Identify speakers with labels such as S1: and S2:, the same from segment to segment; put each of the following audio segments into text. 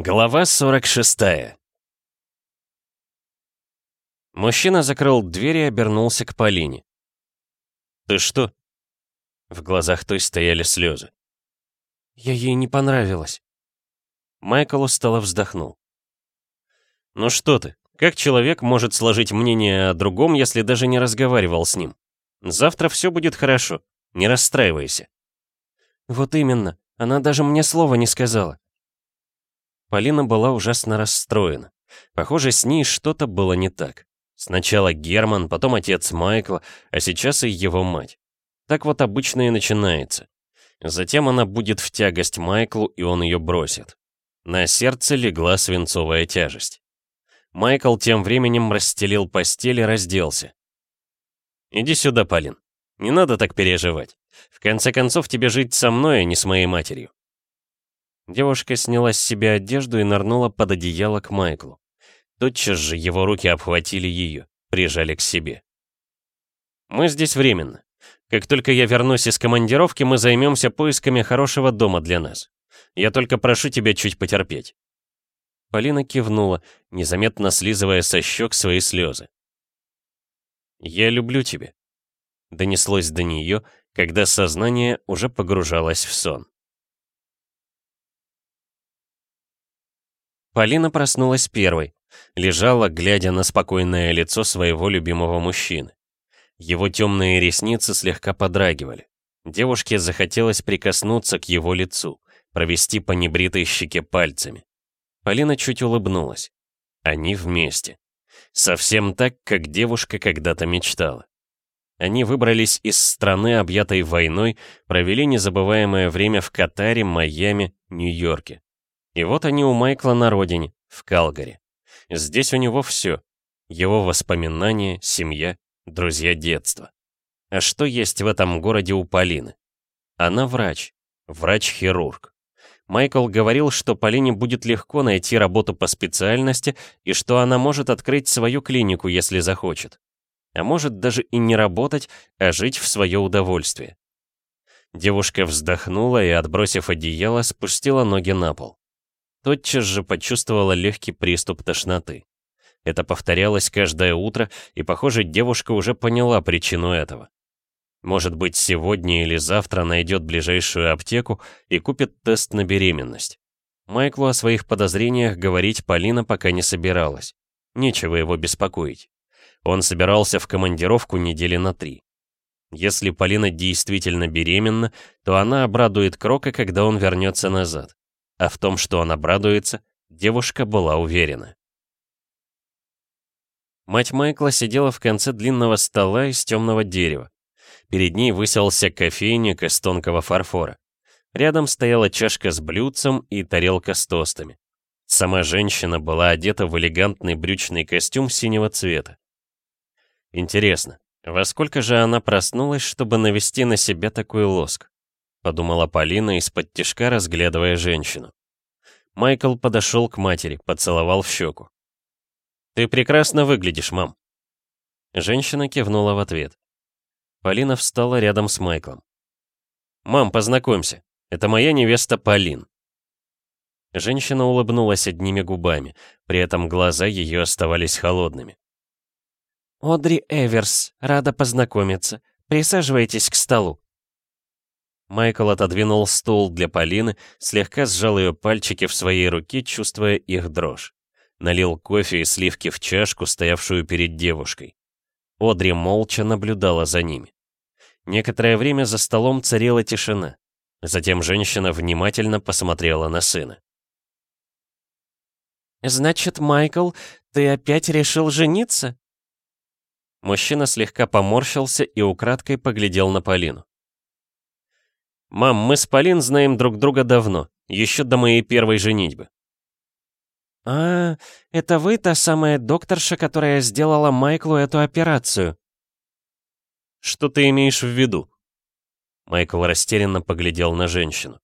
S1: Глава 46 Мужчина закрыл дверь и обернулся к Полине. «Ты что?» В глазах той стояли слезы. «Я ей не понравилась». Майкл устало вздохнул. «Ну что ты, как человек может сложить мнение о другом, если даже не разговаривал с ним? Завтра все будет хорошо, не расстраивайся». «Вот именно, она даже мне слова не сказала». Полина была ужасно расстроена. Похоже, с ней что-то было не так. Сначала Герман, потом отец Майкла, а сейчас и его мать. Так вот обычно и начинается. Затем она будет в тягость Майклу, и он ее бросит. На сердце легла свинцовая тяжесть. Майкл тем временем расстелил постель и разделся. «Иди сюда, Полин. Не надо так переживать. В конце концов, тебе жить со мной, а не с моей матерью. Девушка сняла с себя одежду и нырнула под одеяло к Майклу. Тотчас же его руки обхватили ее, прижали к себе. «Мы здесь временно. Как только я вернусь из командировки, мы займемся поисками хорошего дома для нас. Я только прошу тебя чуть потерпеть». Полина кивнула, незаметно слизывая со щек свои слезы. «Я люблю тебя», — донеслось до нее, когда сознание уже погружалось в сон. Полина проснулась первой. Лежала, глядя на спокойное лицо своего любимого мужчины. Его темные ресницы слегка подрагивали. Девушке захотелось прикоснуться к его лицу, провести по небритой щеке пальцами. Полина чуть улыбнулась. Они вместе. Совсем так, как девушка когда-то мечтала. Они выбрались из страны, объятой войной, провели незабываемое время в Катаре, Майами, Нью-Йорке. И вот они у Майкла на родине, в Калгари. Здесь у него все. Его воспоминания, семья, друзья детства. А что есть в этом городе у Полины? Она врач. Врач-хирург. Майкл говорил, что Полине будет легко найти работу по специальности и что она может открыть свою клинику, если захочет. А может даже и не работать, а жить в свое удовольствие. Девушка вздохнула и, отбросив одеяло, спустила ноги на пол тотчас же почувствовала легкий приступ тошноты. Это повторялось каждое утро, и, похоже, девушка уже поняла причину этого. Может быть, сегодня или завтра найдет ближайшую аптеку и купит тест на беременность. Майклу о своих подозрениях говорить Полина пока не собиралась. Нечего его беспокоить. Он собирался в командировку недели на три. Если Полина действительно беременна, то она обрадует Крока, когда он вернется назад. А в том, что он обрадуется, девушка была уверена. Мать Майкла сидела в конце длинного стола из темного дерева. Перед ней выселся кофейник из тонкого фарфора. Рядом стояла чашка с блюдцем и тарелка с тостами. Сама женщина была одета в элегантный брючный костюм синего цвета. Интересно, во сколько же она проснулась, чтобы навести на себя такой лоск? Подумала Полина из-под тишка, разглядывая женщину. Майкл подошел к матери, поцеловал в щеку. «Ты прекрасно выглядишь, мам». Женщина кивнула в ответ. Полина встала рядом с Майклом. «Мам, познакомься, это моя невеста Полин». Женщина улыбнулась одними губами, при этом глаза ее оставались холодными. «Одри Эверс, рада познакомиться. Присаживайтесь к столу». Майкл отодвинул стул для Полины, слегка сжал ее пальчики в своей руке, чувствуя их дрожь. Налил кофе и сливки в чашку, стоявшую перед девушкой. Одри молча наблюдала за ними. Некоторое время за столом царила тишина. Затем женщина внимательно посмотрела на сына. «Значит, Майкл, ты опять решил жениться?» Мужчина слегка поморщился и украдкой поглядел на Полину. «Мам, мы с Полин знаем друг друга давно, еще до моей первой женитьбы». «А, это вы та самая докторша, которая сделала Майклу эту операцию?» «Что ты имеешь в виду?» Майкл растерянно поглядел на женщину.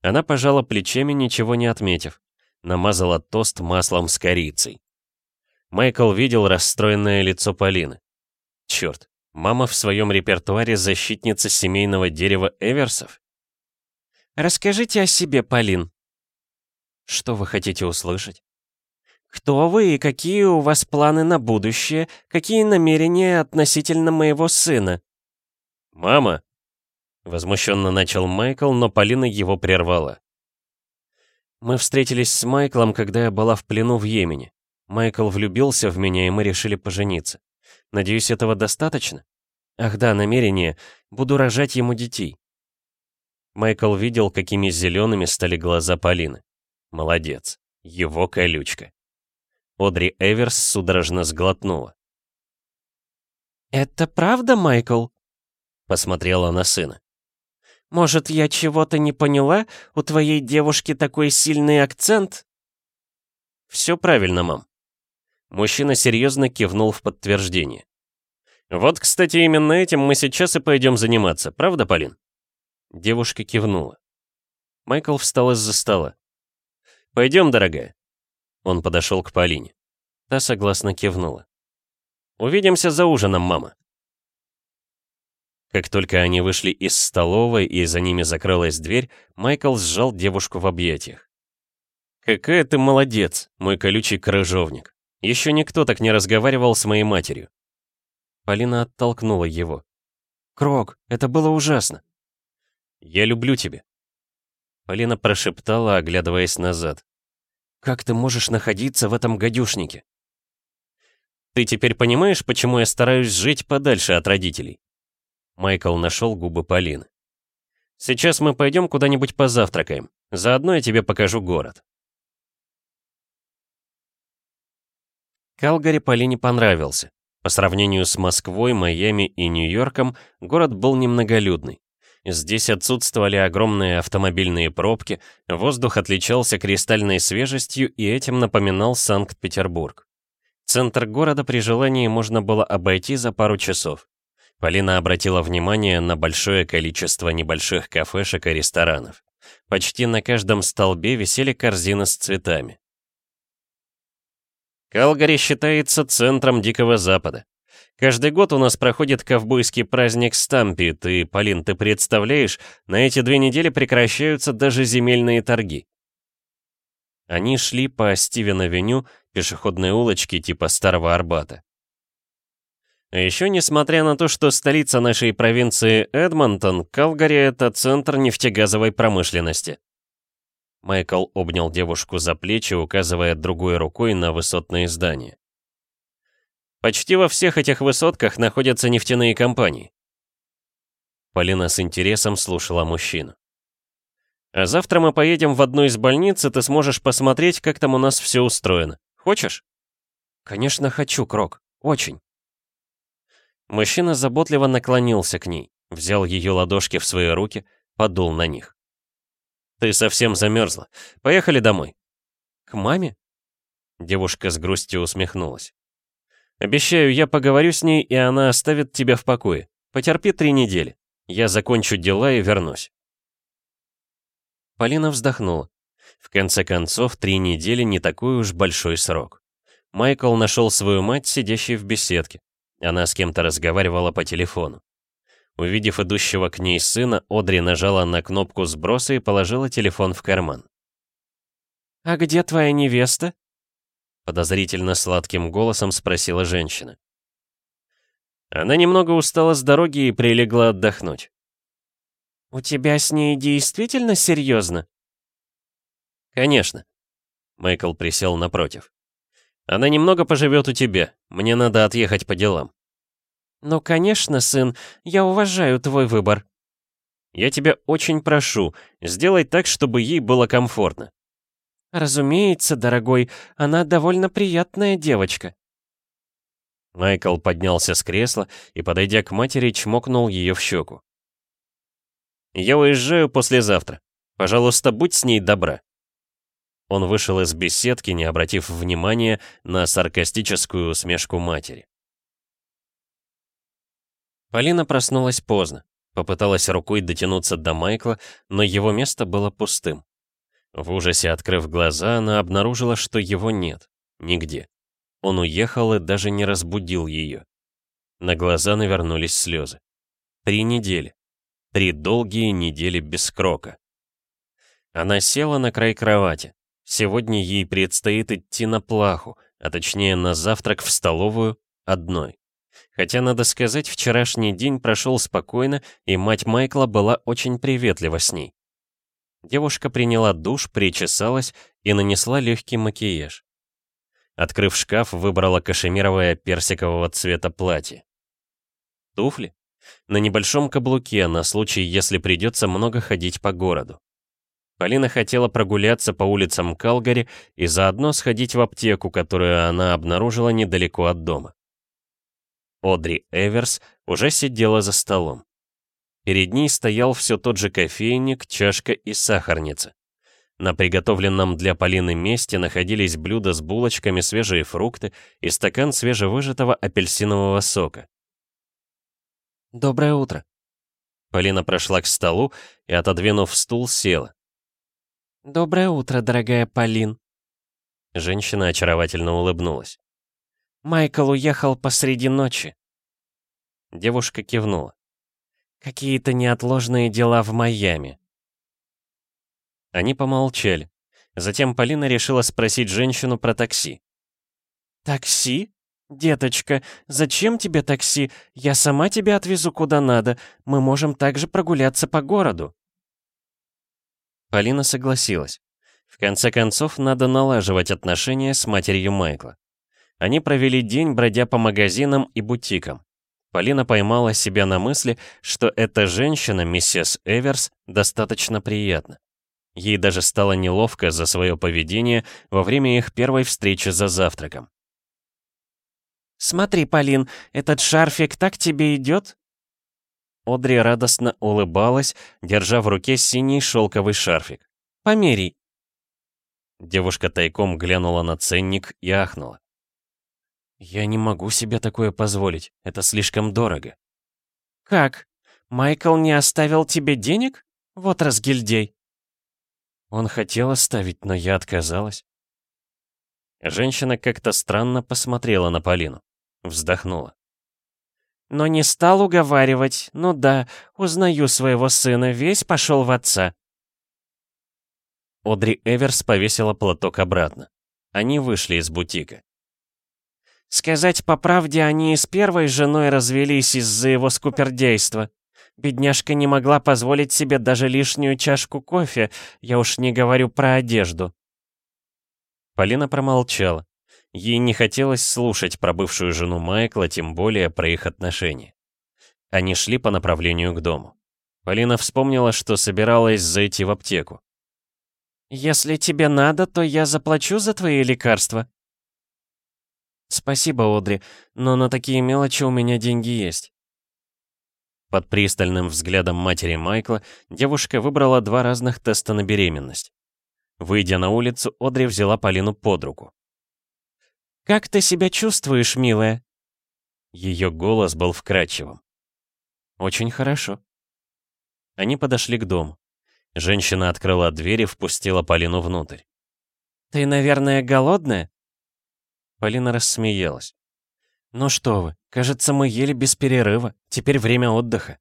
S1: Она пожала плечами, ничего не отметив. Намазала тост маслом с корицей. Майкл видел расстроенное лицо Полины. Черт, Мама в своем репертуаре защитница семейного дерева Эверсов? «Расскажите о себе, Полин». Что вы хотите услышать?
S2: Кто вы и какие у вас планы на будущее? Какие намерения относительно моего сына?
S1: Мама! Возмущенно начал Майкл, но Полина его прервала. Мы встретились с Майклом, когда я была в плену в Йемене. Майкл влюбился в меня, и мы решили пожениться. Надеюсь, этого достаточно? Ах да, намерение. Буду рожать ему детей. Майкл видел, какими зелеными стали глаза Полины. Молодец. Его колючка. Одри Эверс судорожно сглотнула.
S2: «Это правда, Майкл?»
S1: Посмотрела на сына.
S2: «Может, я чего-то не поняла? У твоей девушки такой сильный акцент?»
S1: «Все правильно, мам». Мужчина серьезно кивнул в подтверждение. «Вот, кстати, именно этим мы сейчас и пойдем заниматься, правда, Полин?» Девушка кивнула. Майкл встал из-за стола. «Пойдем, дорогая». Он подошел к Полине. Та согласно кивнула. «Увидимся за ужином, мама». Как только они вышли из столовой и за ними закрылась дверь, Майкл сжал девушку в объятиях. «Какая ты молодец, мой колючий крыжовник. Еще никто так не разговаривал с моей матерью». Полина оттолкнула его. «Крок, это было ужасно». «Я люблю тебя». Полина прошептала, оглядываясь назад. Как ты можешь находиться в этом гадюшнике? Ты теперь понимаешь, почему я стараюсь жить подальше от родителей? Майкл нашел губы Полины. Сейчас мы пойдем куда-нибудь позавтракаем. Заодно я тебе покажу город. Калгари Полине понравился. По сравнению с Москвой, Майами и Нью-Йорком, город был немноголюдный. Здесь отсутствовали огромные автомобильные пробки, воздух отличался кристальной свежестью и этим напоминал Санкт-Петербург. Центр города при желании можно было обойти за пару часов. Полина обратила внимание на большое количество небольших кафешек и ресторанов. Почти на каждом столбе висели корзины с цветами. Калгари считается центром Дикого Запада. Каждый год у нас проходит ковбойский праздник Стампит, и, Полин, ты представляешь, на эти две недели прекращаются даже земельные торги. Они шли по Стивен-авеню, пешеходной улочке типа Старого Арбата. А еще, несмотря на то, что столица нашей провинции Эдмонтон, Калгари — это центр нефтегазовой промышленности. Майкл обнял девушку за плечи, указывая другой рукой на высотные здания. Почти во всех этих высотках находятся нефтяные компании. Полина с интересом слушала мужчину. А завтра мы поедем в одну из больниц, и ты сможешь посмотреть, как там у нас все устроено. Хочешь? Конечно, хочу, Крок. Очень. Мужчина заботливо наклонился к ней, взял ее ладошки в свои руки, подул на них. «Ты совсем замерзла. Поехали домой». «К маме?» Девушка с грустью усмехнулась. Обещаю, я поговорю с ней, и она оставит тебя в покое. Потерпи три недели. Я закончу дела и вернусь». Полина вздохнула. В конце концов, три недели не такой уж большой срок. Майкл нашел свою мать, сидящей в беседке. Она с кем-то разговаривала по телефону. Увидев идущего к ней сына, Одри нажала на кнопку сброса и положила телефон в карман.
S2: «А где твоя невеста?»
S1: Подозрительно сладким голосом спросила женщина. Она немного устала с дороги и прилегла отдохнуть.
S2: «У тебя с ней действительно серьезно?»
S1: «Конечно». Майкл присел напротив. «Она немного поживет у тебя. Мне надо отъехать по делам».
S2: «Ну, конечно, сын. Я уважаю твой выбор».
S1: «Я тебя очень прошу, сделай так, чтобы ей было комфортно.
S2: «Разумеется, дорогой, она довольно приятная девочка».
S1: Майкл поднялся с кресла и, подойдя к матери, чмокнул ее в щеку. «Я уезжаю послезавтра. Пожалуйста, будь с ней добра». Он вышел из беседки, не обратив внимания на саркастическую усмешку матери. Полина проснулась поздно. Попыталась рукой дотянуться до Майкла, но его место было пустым. В ужасе открыв глаза, она обнаружила, что его нет. Нигде. Он уехал и даже не разбудил ее. На глаза навернулись слезы. Три недели. Три долгие недели без крока. Она села на край кровати. Сегодня ей предстоит идти на плаху, а точнее на завтрак в столовую, одной. Хотя, надо сказать, вчерашний день прошел спокойно, и мать Майкла была очень приветлива с ней. Девушка приняла душ, причесалась и нанесла легкий макияж. Открыв шкаф, выбрала кашемировое персикового цвета платье. Туфли? На небольшом каблуке, на случай, если придется много ходить по городу. Полина хотела прогуляться по улицам Калгари и заодно сходить в аптеку, которую она обнаружила недалеко от дома. Одри Эверс уже сидела за столом. Перед ней стоял все тот же кофейник, чашка и сахарница. На приготовленном для Полины месте находились блюда с булочками, свежие фрукты и стакан свежевыжатого апельсинового сока.
S2: «Доброе утро».
S1: Полина прошла к столу и, отодвинув стул, села.
S2: «Доброе утро, дорогая Полин».
S1: Женщина очаровательно улыбнулась.
S2: «Майкл уехал посреди ночи».
S1: Девушка кивнула.
S2: «Какие-то неотложные дела в Майами».
S1: Они помолчали. Затем Полина решила спросить женщину про такси.
S2: «Такси? Деточка, зачем тебе такси? Я сама тебя отвезу куда надо. Мы можем также прогуляться по городу».
S1: Полина согласилась. В конце концов, надо налаживать отношения с матерью Майкла. Они провели день, бродя по магазинам и бутикам. Полина поймала себя на мысли, что эта женщина, миссис Эверс, достаточно приятна. Ей даже стало неловко за свое поведение во время их первой встречи за завтраком.
S2: «Смотри, Полин, этот шарфик так тебе идет?»
S1: Одри радостно улыбалась, держа в руке синий шелковый шарфик.
S2: «Померяй».
S1: Девушка тайком глянула на ценник и ахнула. «Я не могу себе такое позволить, это слишком дорого».
S2: «Как? Майкл не оставил тебе денег? Вот разгильдей».
S1: Он хотел оставить, но я отказалась. Женщина как-то странно посмотрела на Полину. Вздохнула.
S2: Но не стал уговаривать. Ну да, узнаю своего сына, весь пошел в отца.
S1: Одри Эверс повесила платок обратно. Они вышли из бутика.
S2: Сказать по правде, они с первой женой развелись из-за его скупердейства. Бедняжка не могла позволить себе даже лишнюю чашку кофе, я уж не говорю про одежду.
S1: Полина промолчала. Ей не хотелось слушать про бывшую жену Майкла, тем более про их отношения. Они шли по направлению к дому. Полина вспомнила, что собиралась зайти в аптеку.
S2: «Если тебе надо, то я заплачу за твои лекарства».
S1: «Спасибо, Одри, но на такие мелочи у меня деньги есть». Под пристальным взглядом матери Майкла девушка выбрала два разных теста на беременность. Выйдя на улицу, Одри взяла Полину под руку.
S2: «Как ты себя чувствуешь, милая?»
S1: Ее голос был вкрадчивым. «Очень хорошо». Они подошли к дому. Женщина открыла дверь и впустила Полину внутрь.
S2: «Ты, наверное, голодная?»
S1: Полина рассмеялась.
S2: «Ну что вы, кажется, мы ели без перерыва. Теперь время отдыха».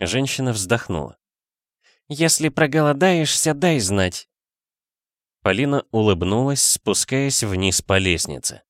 S1: Женщина вздохнула.
S2: «Если проголодаешься, дай знать.
S1: Полина улыбнулась, спускаясь вниз по лестнице.